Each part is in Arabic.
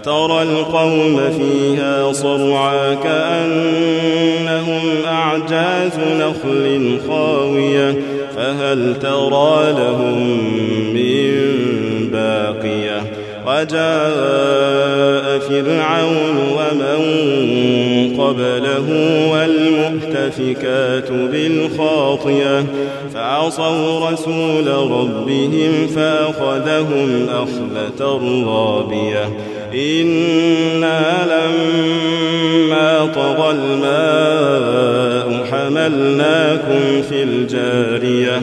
فترى القوم فيها صرعا كأنهم أعجاز نخل خاوية فهل ترى لهم من باقية؟ وجاء فرعون ومن قبله والمؤتفكات بالخاطية فعصوا رسول ربهم فأخذهم أخذة رابية إنا لما طغى الماء حملناكم في الجارية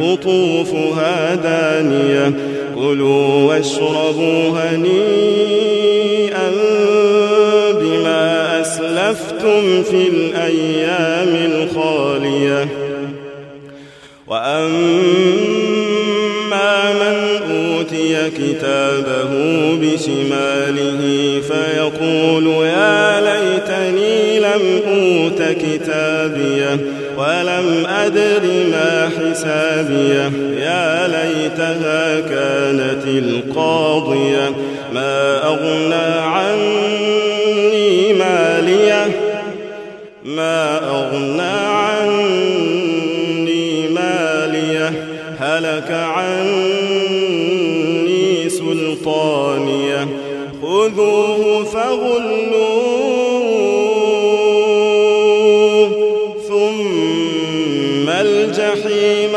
قطوفها دانية. كلوا واشربوا هنيئا بما أسلفتم في الأيام الخالية. وأما من أوتي كتابه بشماله فيقول يا ليتني لم أوت كتابيه ولم أدر ما حسابيه يا ليتها كانت القاضية ما أغنى عني مالية ما أغنى عني مالية هلك عني سلطانية خذوه فغلوه